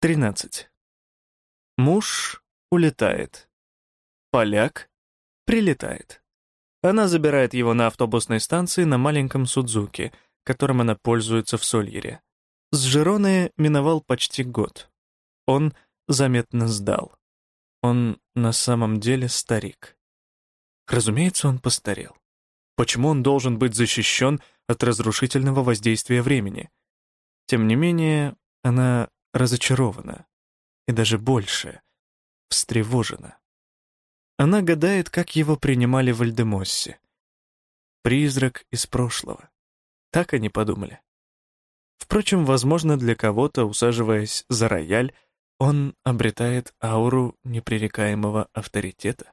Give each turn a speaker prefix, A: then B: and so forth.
A: 13. Муж улетает. Поляк прилетает. Она забирает его на автобусной станции на маленьком Судзуке, которым она пользуется в Сольере. С Жироны миновал почти год. Он заметно сдал. Он на самом деле старик. Разумеется, он постарел. Почему он должен быть защищен от разрушительного воздействия времени? Тем не менее, она разочарована. И даже больше, встревожена. Она гадает, как его принимали в Альдемоссе. Призрак из прошлого. Так они подумали. Впрочем, возможно, для кого-то, усаживаясь за рояль, он обретает ауру непререкаемого авторитета.